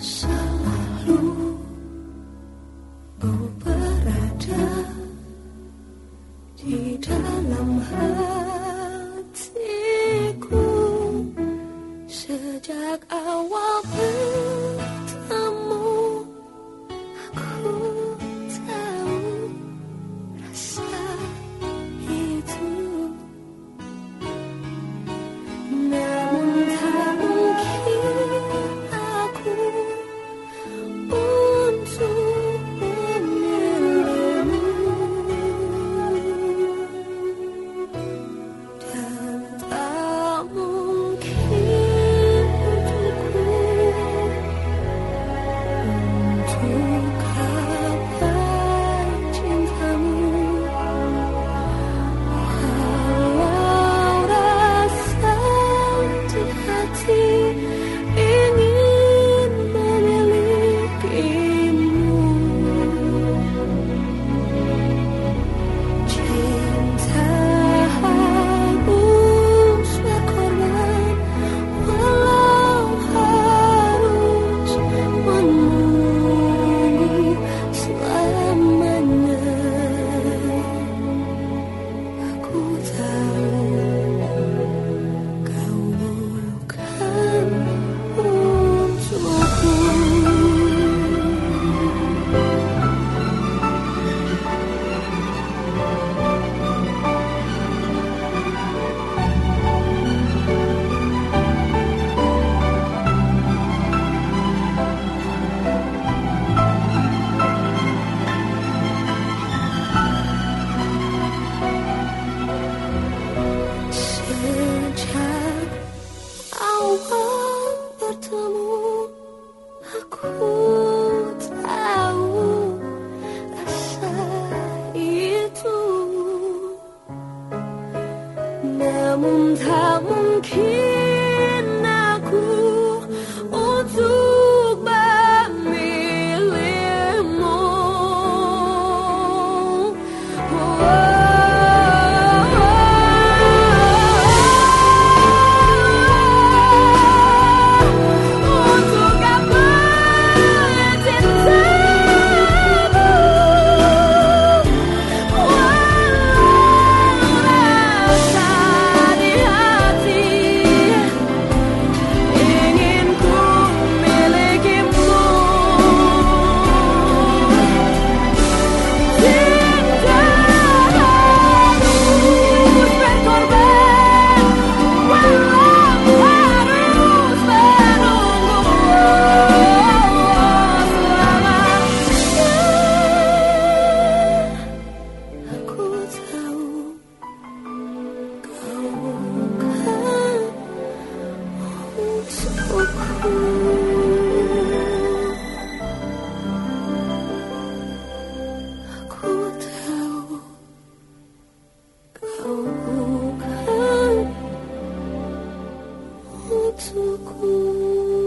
selalu berada di dalam hati. 听。 다음 다음 길. 错过。